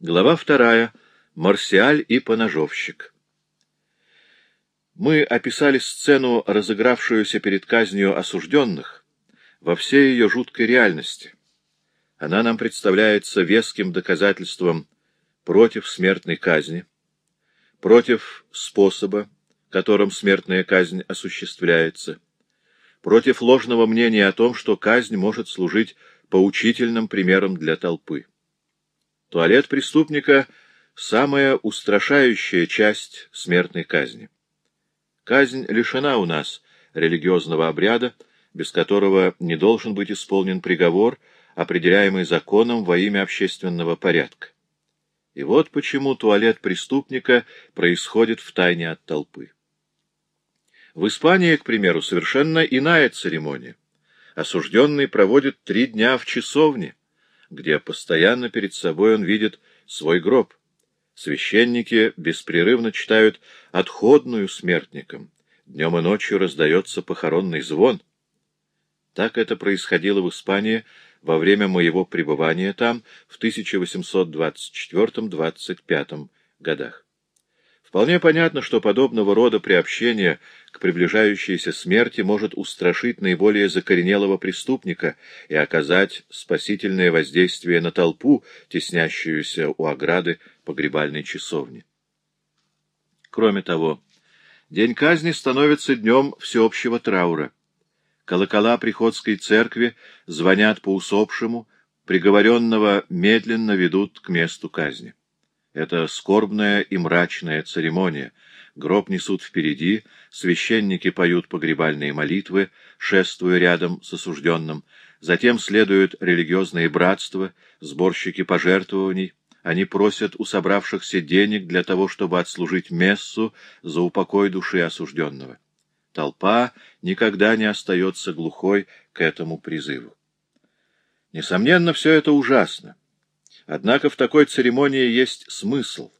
Глава вторая. Марсиаль и поножовщик. Мы описали сцену, разыгравшуюся перед казнью осужденных, во всей ее жуткой реальности. Она нам представляется веским доказательством против смертной казни, против способа, которым смертная казнь осуществляется, против ложного мнения о том, что казнь может служить поучительным примером для толпы. Туалет преступника — самая устрашающая часть смертной казни. Казнь лишена у нас религиозного обряда, без которого не должен быть исполнен приговор, определяемый законом во имя общественного порядка. И вот почему туалет преступника происходит в тайне от толпы. В Испании, к примеру, совершенно иная церемония. Осужденный проводит три дня в часовне, где постоянно перед собой он видит свой гроб. Священники беспрерывно читают отходную смертникам. Днем и ночью раздается похоронный звон. Так это происходило в Испании во время моего пребывания там в 1824-25 годах. Вполне понятно, что подобного рода приобщение к приближающейся смерти может устрашить наиболее закоренелого преступника и оказать спасительное воздействие на толпу, теснящуюся у ограды погребальной часовни. Кроме того, день казни становится днем всеобщего траура. Колокола приходской церкви звонят по усопшему, приговоренного медленно ведут к месту казни. Это скорбная и мрачная церемония. Гроб несут впереди, священники поют погребальные молитвы, шествуя рядом с осужденным. Затем следуют религиозные братства, сборщики пожертвований. Они просят у собравшихся денег для того, чтобы отслужить мессу за упокой души осужденного. Толпа никогда не остается глухой к этому призыву. Несомненно, все это ужасно. Однако в такой церемонии есть смысл.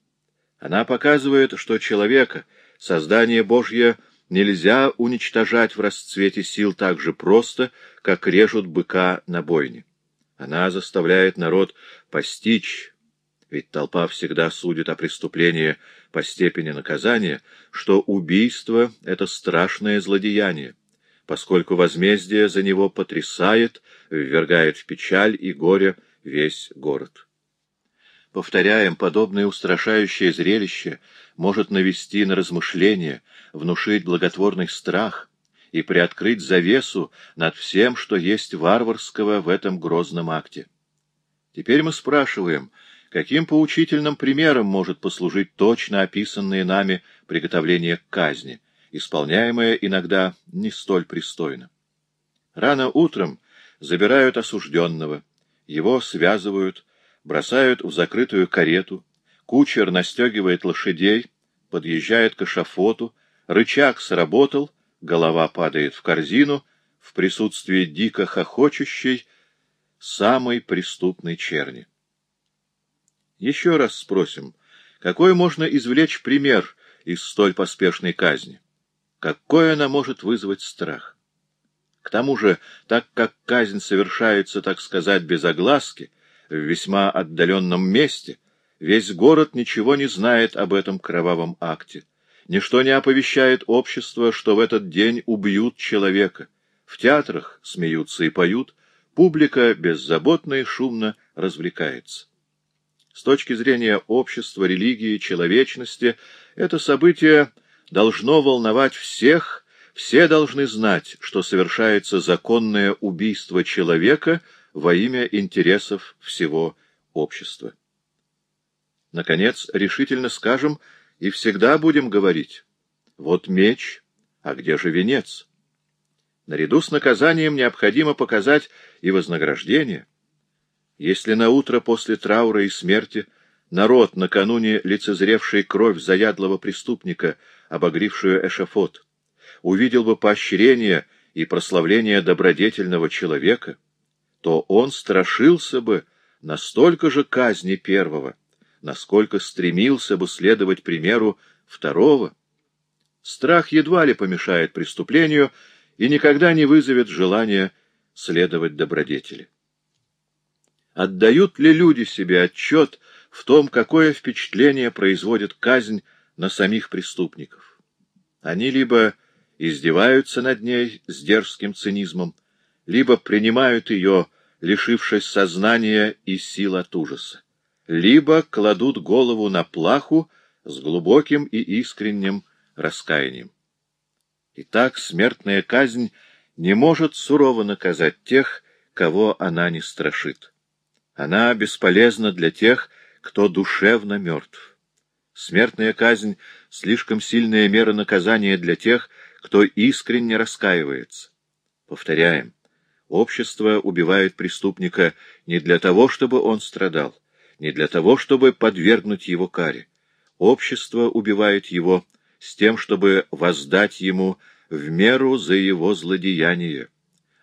Она показывает, что человека, создание Божье, нельзя уничтожать в расцвете сил так же просто, как режут быка на бойне. Она заставляет народ постичь, ведь толпа всегда судит о преступлении по степени наказания, что убийство — это страшное злодеяние, поскольку возмездие за него потрясает, ввергает в печаль и горе весь город. Повторяем, подобное устрашающее зрелище может навести на размышление, внушить благотворный страх и приоткрыть завесу над всем, что есть варварского в этом грозном акте. Теперь мы спрашиваем, каким поучительным примером может послужить точно описанное нами приготовление к казни, исполняемое иногда не столь пристойно. Рано утром забирают осужденного, его связывают, бросают в закрытую карету, кучер настегивает лошадей, подъезжает к эшафоту, рычаг сработал, голова падает в корзину, в присутствии дико хохочущей самой преступной черни. Еще раз спросим, какой можно извлечь пример из столь поспешной казни? Какой она может вызвать страх? К тому же, так как казнь совершается, так сказать, без огласки, в весьма отдаленном месте, весь город ничего не знает об этом кровавом акте. Ничто не оповещает общество, что в этот день убьют человека. В театрах смеются и поют, публика беззаботно и шумно развлекается. С точки зрения общества, религии, человечности, это событие должно волновать всех, все должны знать, что совершается законное убийство человека — во имя интересов всего общества. Наконец, решительно скажем и всегда будем говорить, вот меч, а где же венец? Наряду с наказанием необходимо показать и вознаграждение. Если на утро после траура и смерти народ, накануне лицезревший кровь заядлого преступника, обогрившую эшафот, увидел бы поощрение и прославление добродетельного человека — то он страшился бы настолько же казни первого, насколько стремился бы следовать примеру второго. Страх едва ли помешает преступлению и никогда не вызовет желания следовать добродетели. Отдают ли люди себе отчет в том, какое впечатление производит казнь на самих преступников. Они либо издеваются над ней с дерзким цинизмом, либо принимают ее, лишившись сознания и сил от ужаса, либо кладут голову на плаху с глубоким и искренним раскаянием. Итак, смертная казнь не может сурово наказать тех, кого она не страшит. Она бесполезна для тех, кто душевно мертв. Смертная казнь — слишком сильная мера наказания для тех, кто искренне раскаивается. Повторяем, общество убивает преступника не для того, чтобы он страдал, не для того, чтобы подвергнуть его каре. Общество убивает его с тем, чтобы воздать ему в меру за его злодеяние.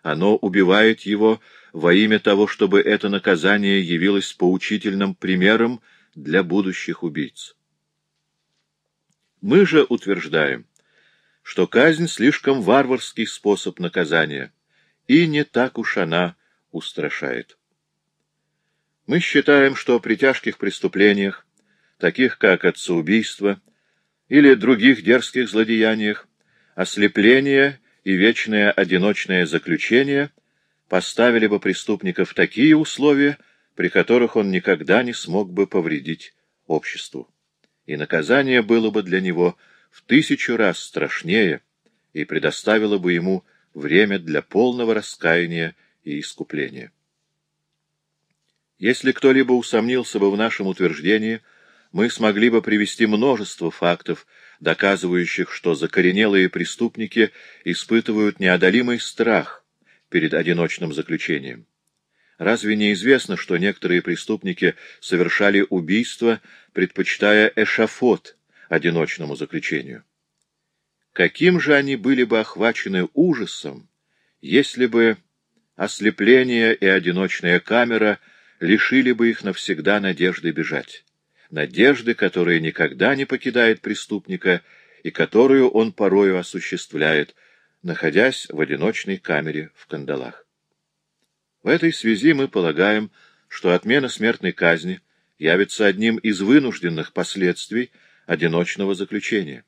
Оно убивает его во имя того, чтобы это наказание явилось поучительным примером для будущих убийц. Мы же утверждаем, что казнь слишком варварский способ наказания, и не так уж она устрашает. Мы считаем, что при тяжких преступлениях, таких как отцеубийство или других дерзких злодеяниях, ослепление и вечное одиночное заключение поставили бы преступника в такие условия, при которых он никогда не смог бы повредить обществу. И наказание было бы для него в тысячу раз страшнее и предоставило бы ему время для полного раскаяния и искупления. Если кто-либо усомнился бы в нашем утверждении, мы смогли бы привести множество фактов, доказывающих, что закоренелые преступники испытывают неодолимый страх перед одиночным заключением. Разве не известно, что некоторые преступники совершали убийство, предпочитая эшафот одиночному заключению. Каким же они были бы охвачены ужасом, если бы ослепление и одиночная камера лишили бы их навсегда надежды бежать? Надежды, которая никогда не покидает преступника и которую он порою осуществляет, находясь в одиночной камере в кандалах. В этой связи мы полагаем, что отмена смертной казни явится одним из вынужденных последствий одиночного заключения.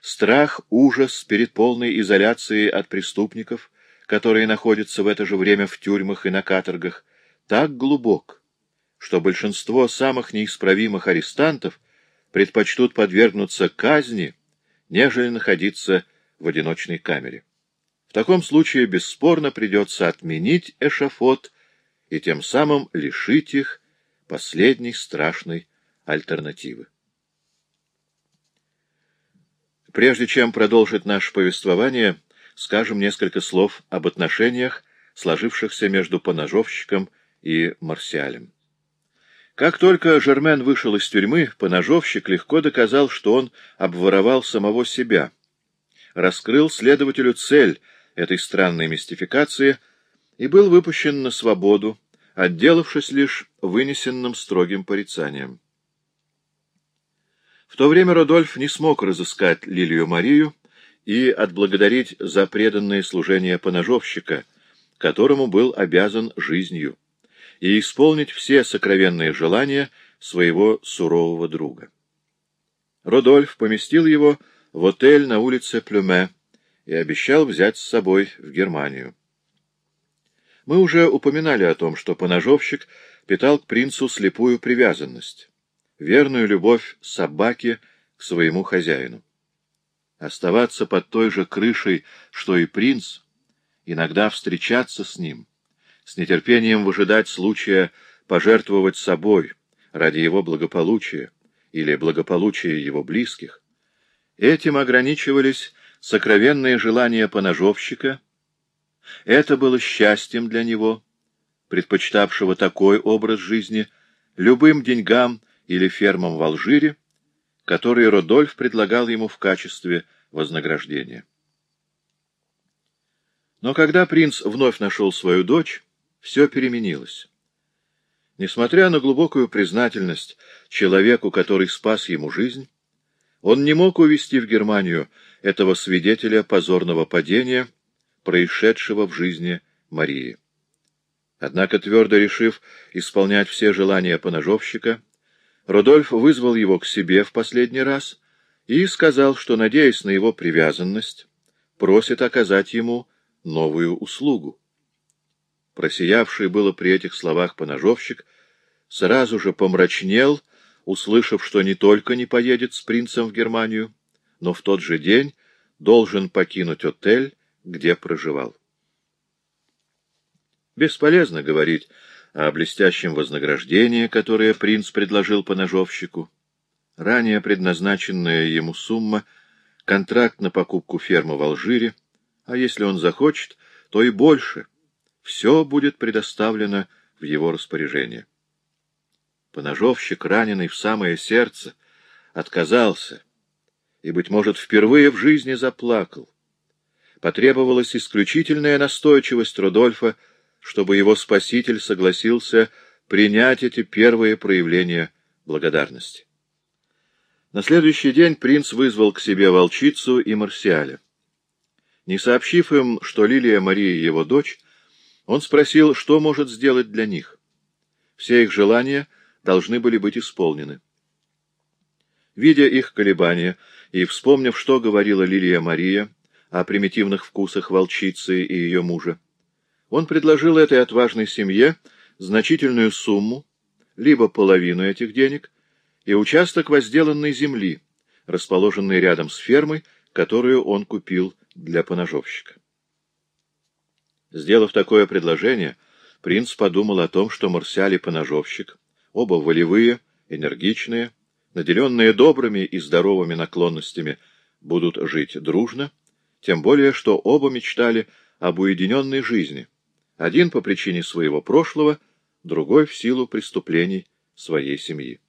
Страх, ужас перед полной изоляцией от преступников, которые находятся в это же время в тюрьмах и на каторгах, так глубок, что большинство самых неисправимых арестантов предпочтут подвергнуться казни, нежели находиться в одиночной камере. В таком случае бесспорно придется отменить эшафот и тем самым лишить их последней страшной альтернативы. Прежде чем продолжить наше повествование, скажем несколько слов об отношениях, сложившихся между поножовщиком и Марсиалем. Как только Жермен вышел из тюрьмы, поножовщик легко доказал, что он обворовал самого себя, раскрыл следователю цель этой странной мистификации и был выпущен на свободу, отделавшись лишь вынесенным строгим порицанием. В то время Родольф не смог разыскать Лилию Марию и отблагодарить за преданное служение поножовщика, которому был обязан жизнью и исполнить все сокровенные желания своего сурового друга. Родольф поместил его в отель на улице Плюме и обещал взять с собой в Германию. Мы уже упоминали о том, что поножовщик питал к принцу слепую привязанность, верную любовь собаки к своему хозяину. Оставаться под той же крышей, что и принц, иногда встречаться с ним — с нетерпением выжидать случая пожертвовать собой ради его благополучия или благополучия его близких, этим ограничивались сокровенные желания поножовщика, это было счастьем для него, предпочитавшего такой образ жизни любым деньгам или фермам в Алжире, которые Родольф предлагал ему в качестве вознаграждения. Но когда принц вновь нашел свою дочь, все переменилось. Несмотря на глубокую признательность человеку, который спас ему жизнь, он не мог увести в Германию этого свидетеля позорного падения, происшедшего в жизни Марии. Однако, твердо решив исполнять все желания поножовщика, Рудольф вызвал его к себе в последний раз и сказал, что, надеясь на его привязанность, просит оказать ему новую услугу. Просиявший было при этих словах поножовщик сразу же помрачнел, услышав, что не только не поедет с принцем в Германию, но в тот же день должен покинуть отель, где проживал. Бесполезно говорить о блестящем вознаграждении, которое принц предложил поножовщику. Ранее предназначенная ему сумма — контракт на покупку фермы в Алжире, а если он захочет, то и больше. Все будет предоставлено в его распоряжение. Поножовщик, раненый в самое сердце, отказался и, быть может, впервые в жизни заплакал. Потребовалась исключительная настойчивость Рудольфа, чтобы его спаситель согласился принять эти первые проявления благодарности. На следующий день принц вызвал к себе волчицу и Марсиаля. Не сообщив им, что Лилия Мария его дочь, он спросил, что может сделать для них. Все их желания должны были быть исполнены. Видя их колебания и вспомнив, что говорила Лилия Мария о примитивных вкусах волчицы и ее мужа, он предложил этой отважной семье значительную сумму, либо половину этих денег, и участок возделанной земли, расположенный рядом с фермой, которую он купил для поножовщика. Сделав такое предложение, принц подумал о том, что Марсиаль поножовщик, оба волевые, энергичные, наделенные добрыми и здоровыми наклонностями, будут жить дружно, тем более, что оба мечтали об уединенной жизни, один по причине своего прошлого, другой в силу преступлений своей семьи.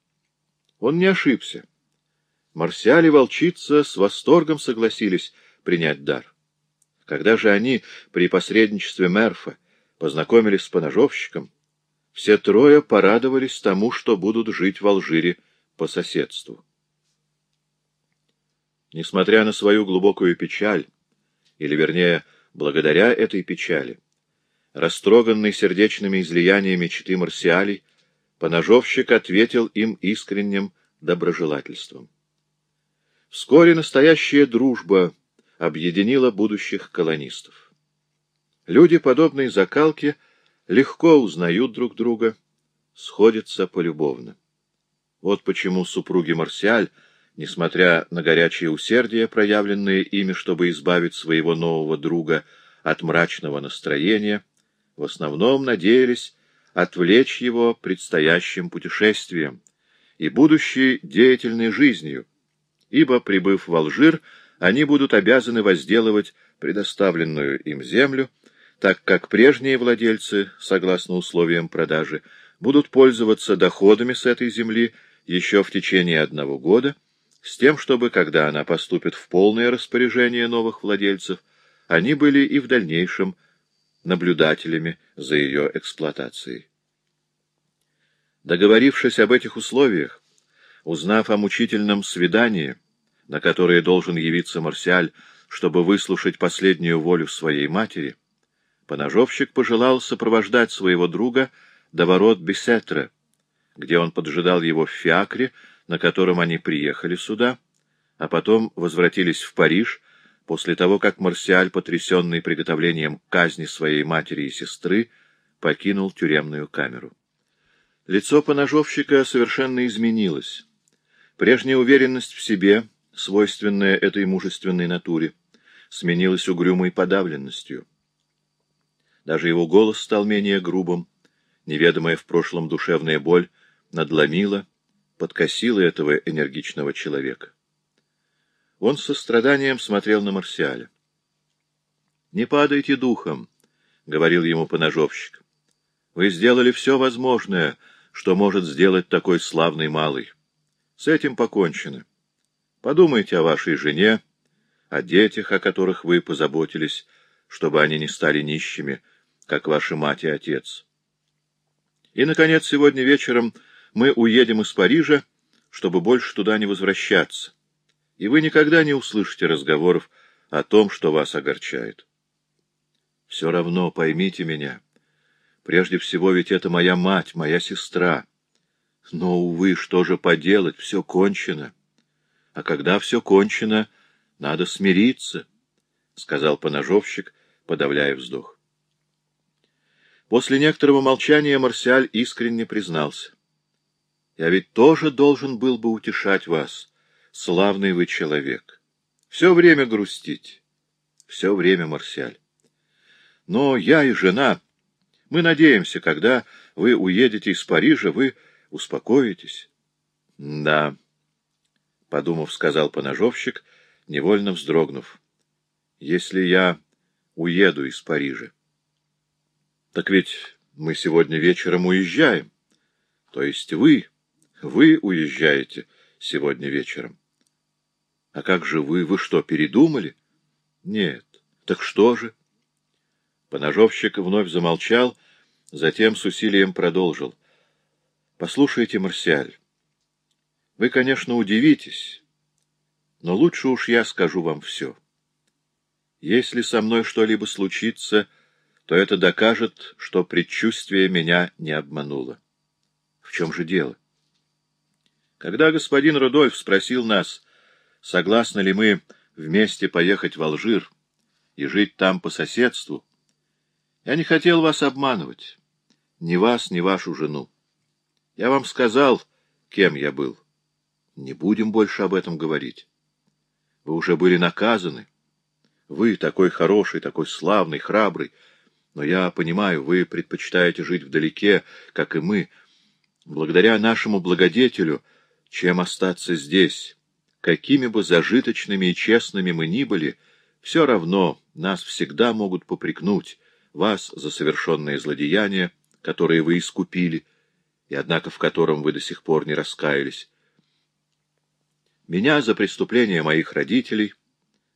Он не ошибся. Марсиаль и волчица с восторгом согласились принять дар. Когда же они при посредничестве Мерфа познакомились с поножовщиком, все трое порадовались тому, что будут жить в Алжире по соседству. Несмотря на свою глубокую печаль, или, вернее, благодаря этой печали, растроганный сердечными излияниями читы Марсиалей, поножовщик ответил им искренним доброжелательством. Вскоре настоящая дружба объединила будущих колонистов. Люди, подобные закалке, легко узнают друг друга, сходятся полюбовно. Вот почему супруги Марсиаль, несмотря на горячее усердие, проявленное ими, чтобы избавить своего нового друга от мрачного настроения, в основном надеялись отвлечь его предстоящим путешествием и будущей деятельной жизнью, ибо, прибыв в Алжир, они будут обязаны возделывать предоставленную им землю, так как прежние владельцы, согласно условиям продажи, будут пользоваться доходами с этой земли еще в течение одного года, с тем, чтобы, когда она поступит в полное распоряжение новых владельцев, они были и в дальнейшем наблюдателями за ее эксплуатацией. Договорившись об этих условиях, узнав о мучительном свидании, на которое должен явиться Марсиаль, чтобы выслушать последнюю волю своей матери, поножовщик пожелал сопровождать своего друга до ворот Бесетра, где он поджидал его в фиакре, на котором они приехали сюда, а потом возвратились в Париж, после того, как Марсиаль, потрясенный приготовлением казни своей матери и сестры, покинул тюремную камеру. Лицо поножовщика совершенно изменилось. Прежняя уверенность в себе, свойственная этой мужественной натуре, сменилась угрюмой подавленностью. Даже его голос стал менее грубым, неведомая в прошлом душевная боль надломила, подкосила этого энергичного человека. Он с состраданием смотрел на Марсиаля. «Не падайте духом», — говорил ему поножовщик. «Вы сделали все возможное, что может сделать такой славный малый. С этим покончено. Подумайте о вашей жене, о детях, о которых вы позаботились, чтобы они не стали нищими, как ваши мать и отец. И, наконец, сегодня вечером мы уедем из Парижа, чтобы больше туда не возвращаться и вы никогда не услышите разговоров о том, что вас огорчает. Все равно поймите меня. Прежде всего, ведь это моя мать, моя сестра. Но, увы, что же поделать, все кончено. А когда все кончено, надо смириться, — сказал поножовщик, подавляя вздох. После некоторого молчания Марсиаль искренне признался. — Я ведь тоже должен был бы утешать вас, славный вы человек. Все время грустить. Все время, Марсиаль. Но я и жена, мы надеемся, когда вы уедете из Парижа, вы успокоитесь. — Да, — подумав, сказал поножовщик, невольно вздрогнув. — Если я уеду из Парижа. — Так ведь мы сегодня вечером уезжаем. То есть вы, вы уезжаете сегодня вечером. А как же вы? Вы что, передумали? Нет. Так что же? Поножовщик вновь замолчал, затем с усилием продолжил. Послушайте, Марсиаль, вы, конечно, удивитесь, но лучше уж я скажу вам все. Если со мной что-либо случится, то это докажет, что предчувствие меня не обмануло. В чем же дело? Когда господин Рудольф спросил нас, согласны ли мы вместе поехать в Алжир и жить там по соседству, я не хотел вас обманывать, ни вас, ни вашу жену. Я вам сказал, кем я был. Не будем больше об этом говорить. Вы уже были наказаны. Вы такой хороший, такой славный, храбрый. Но я понимаю, вы предпочитаете жить вдалеке, как и мы, благодаря нашему благодетелю, чем остаться здесь. Какими бы зажиточными и честными мы ни были, все равно нас всегда могут попрекнуть, вас за совершенные злодеяния, которые вы искупили, и однако в котором вы до сих пор не раскаялись. Меня за преступления моих родителей,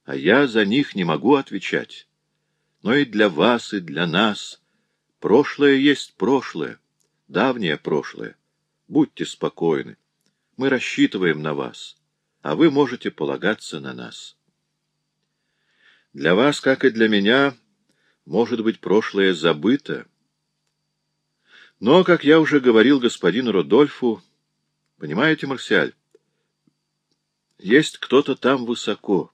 а я за них не могу отвечать. Но и для вас, и для нас прошлое есть прошлое, давнее прошлое. Будьте спокойны, мы рассчитываем на вас, а вы можете полагаться на нас. Для вас, как и для меня, может быть, прошлое забыто. Но, как я уже говорил господину Родольфу, понимаете, Марсиаль, есть кто-то там высоко,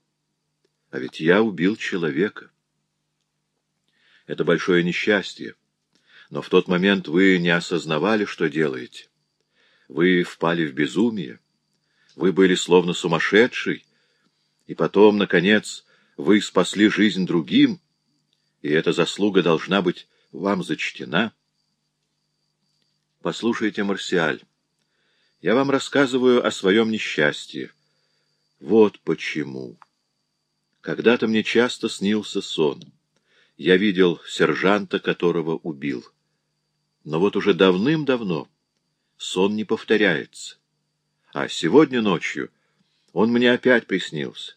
а ведь я убил человека. Это большое несчастье, но в тот момент вы не осознавали, что делаете. Вы впали в безумие, вы были словно сумасшедший, и потом, наконец, вы спасли жизнь другим — и эта заслуга должна быть вам зачтена. Послушайте, Марсиаль, я вам рассказываю о своем несчастье. Вот почему. Когда-то мне часто снился сон. Я видел сержанта, которого убил. Но вот уже давным-давно сон не повторяется. А сегодня ночью он мне опять приснился.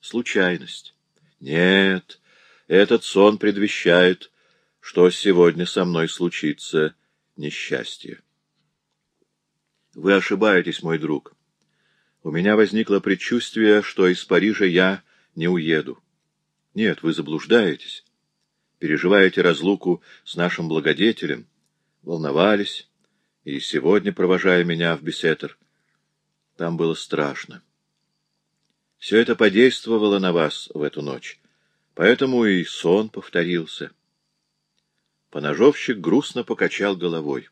Случайность. Нет, этот сон предвещает, что сегодня со мной случится несчастье. Вы ошибаетесь, мой друг. У меня возникло предчувствие, что из Парижа я не уеду. Нет, вы заблуждаетесь. Переживаете разлуку с нашим благодетелем, волновались, и сегодня, провожая меня в Бесетер, там было страшно. Все это подействовало на вас в эту ночь. Поэтому и сон повторился. Поножовщик грустно покачал головой.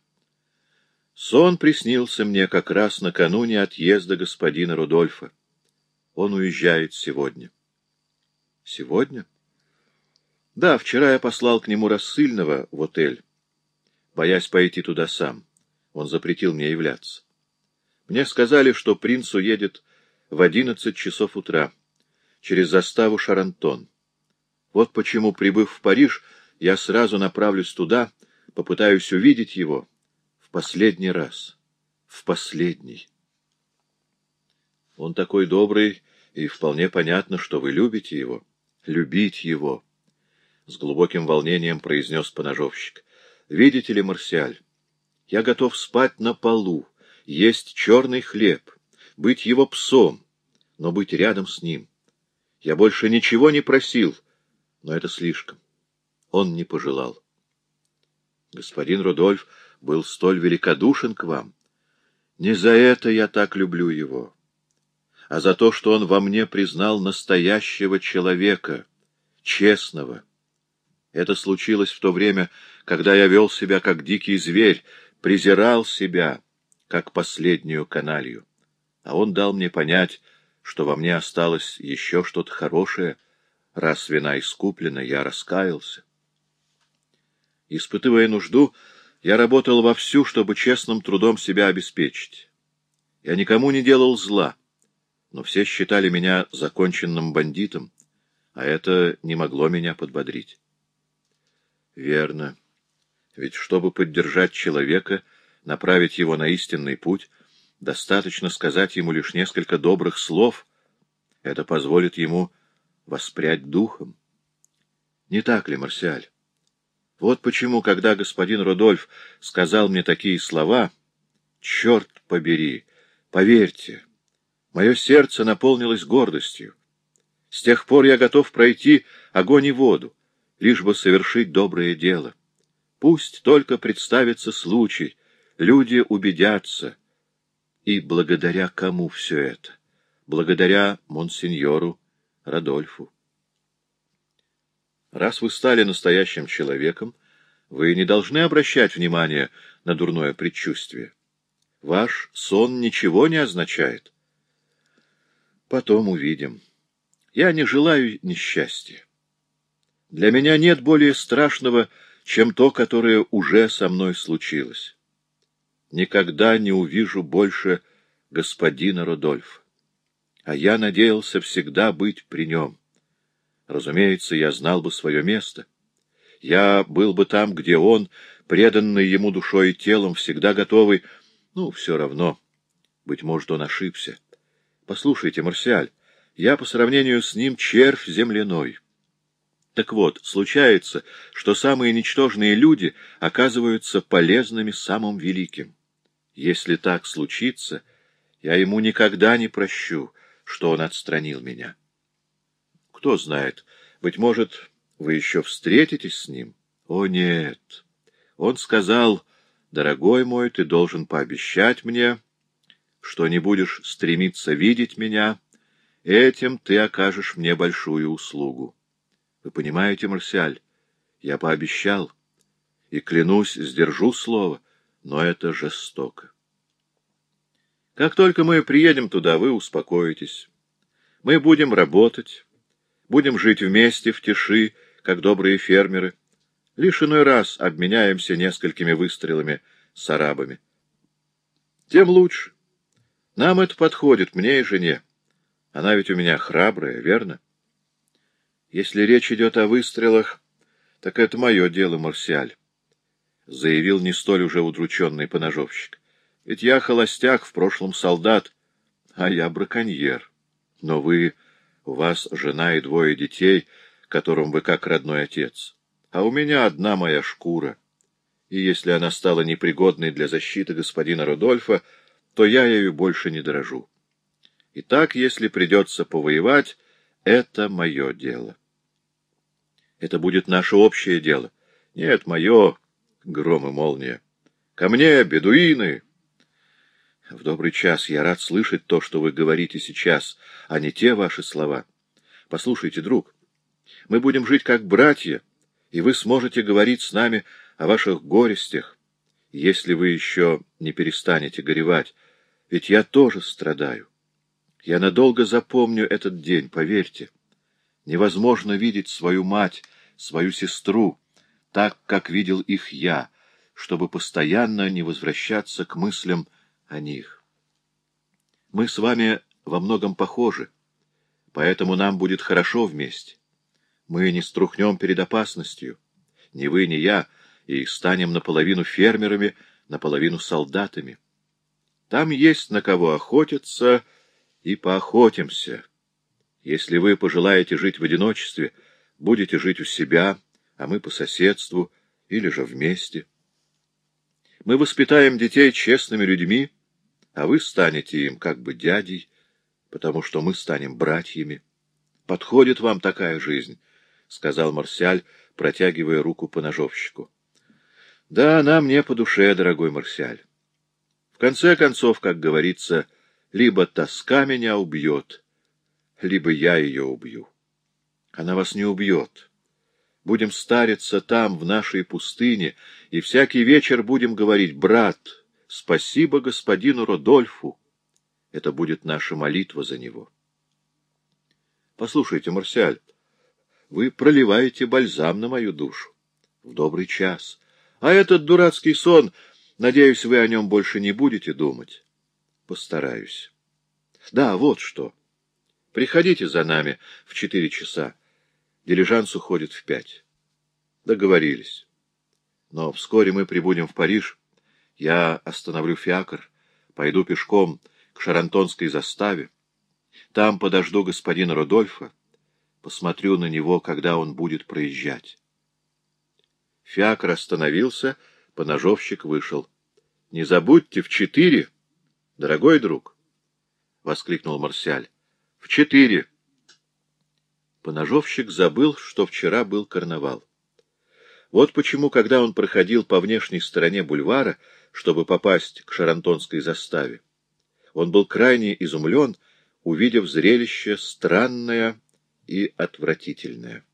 Сон приснился мне как раз накануне отъезда господина Рудольфа. Он уезжает сегодня. Сегодня? Да, вчера я послал к нему рассыльного в отель, боясь пойти туда сам. Он запретил мне являться. Мне сказали, что принц уедет в одиннадцать часов утра через заставу Шарантон. Вот почему, прибыв в Париж, я сразу направлюсь туда, попытаюсь увидеть его в последний раз. В последний. Он такой добрый, и вполне понятно, что вы любите его. Любить его. С глубоким волнением произнес поножовщик. Видите ли, Марсиаль, я готов спать на полу, есть черный хлеб, быть его псом, но быть рядом с ним. Я больше ничего не просил — но это слишком. Он не пожелал. Господин Рудольф был столь великодушен к вам, Не за это я так люблю его, а за то, что он во мне признал настоящего человека, честного. Это случилось в то время, когда я вел себя как дикий зверь, презирал себя, как последнюю каналью. А он дал мне понять, что во мне осталось еще что-то хорошее. Раз вина искуплена, я раскаялся. Испытывая нужду, я работал вовсю, чтобы честным трудом себя обеспечить. Я никому не делал зла, но все считали меня законченным бандитом, а это не могло меня подбодрить. Верно. Ведь чтобы поддержать человека, направить его на истинный путь, достаточно сказать ему лишь несколько добрых слов. Это позволит ему воспрять духом. Не так ли, Марсиаль? Вот почему, когда господин Рудольф сказал мне такие слова, «Черт побери! Поверьте, мое сердце наполнилось гордостью. С тех пор я готов пройти огонь и воду, лишь бы совершить доброе дело. Пусть только представится случай, люди убедятся. И благодаря кому все это? Благодаря монсеньору Радольфу. Раз вы стали настоящим человеком, вы не должны обращать внимание на дурное предчувствие. Ваш сон ничего не означает. Потом увидим. Я не желаю несчастья. Для меня нет более страшного, чем то, которое уже со мной случилось. Никогда не увижу больше господина Рудольфа. А я надеялся всегда быть при нем. Разумеется, я знал бы свое место. Я был бы там, где он, преданный ему душой и телом, всегда готовый... Ну, все равно. Быть может, он ошибся. Послушайте, Марсиаль, я по сравнению с ним червь земляной. Так вот, случается, что самые ничтожные люди оказываются полезными самым великим. Если так случится, я ему никогда не прощу, что он отстранил меня. Кто знает, быть может, вы еще встретитесь с ним? О, нет. Он сказал, дорогой мой, ты должен пообещать мне, что не будешь стремиться видеть меня, этим ты окажешь мне большую услугу. Вы понимаете, Марсиаль, я пообещал, и, клянусь, сдержу слово, но это жестоко. Как только мы приедем туда, вы успокоитесь. Мы будем работать, будем жить вместе в тиши, как добрые фермеры. Лишь иной раз обменяемся несколькими выстрелами с арабами. Тем лучше. Нам это подходит, мне и жене. Она ведь у меня храбрая, верно? Если речь идет о выстрелах, так это мое дело, Марсиаль, — заявил не столь уже удрученный поножовщик. Ведь я холостяк, в прошлом солдат, а я браконьер. Но вы, у вас жена и двое детей, которым вы как родной отец. А у меня одна моя шкура. И если она стала непригодной для защиты господина Рудольфа, то я ею больше не дорожу. И так, если придется повоевать, это мое дело. Это будет наше общее дело. Нет, мое, гром и молния. Ко мне, бедуины! В добрый час я рад слышать то, что вы говорите сейчас, а не те ваши слова. Послушайте, друг, мы будем жить как братья, и вы сможете говорить с нами о ваших горестях, если вы еще не перестанете горевать, ведь я тоже страдаю. Я надолго запомню этот день, поверьте. Невозможно видеть свою мать, свою сестру, так, как видел их я, чтобы постоянно не возвращаться к мыслям о них. Мы с вами во многом похожи, поэтому нам будет хорошо вместе. Мы не струхнем перед опасностью, ни вы, ни я, и станем наполовину фермерами, наполовину солдатами. Там есть на кого охотиться, и поохотимся. Если вы пожелаете жить в одиночестве, будете жить у себя, а мы по соседству или же вместе. Мы воспитаем детей честными людьми, а вы станете им как бы дядей, потому что мы станем братьями. Подходит вам такая жизнь, — сказал Марсиаль, протягивая руку по ножовщику. — Да, она мне по душе, дорогой Марсиаль. В конце концов, как говорится, либо тоска меня убьет, либо я ее убью. Она вас не убьет. Будем стариться там, в нашей пустыне, и всякий вечер будем говорить «Брат, спасибо господину Родольфу». Это будет наша молитва за него. Послушайте, Марсиаль, вы проливаете бальзам на мою душу. В добрый час. А этот дурацкий сон Надеюсь, вы о нем больше не будете думать. Постараюсь. Да, вот что. Приходите за нами в четыре часа. Дилижанс уходит в пять. Договорились. Но вскоре мы прибудем в Париж. Я остановлю фиакр, пойду пешком к Шарантонской заставе. Там подожду господина Рудольфа, посмотрю на него, когда он будет проезжать. Фиакр остановился, поножовщик вышел. — Не забудьте, в четыре, дорогой друг! — воскликнул Марсиаль. — В четыре! Поножовщик забыл, что вчера был карнавал. Вот почему, когда он проходил по внешней стороне бульвара, чтобы попасть к Шарантонской заставе, он был крайне изумлен, увидев зрелище странное и отвратительное.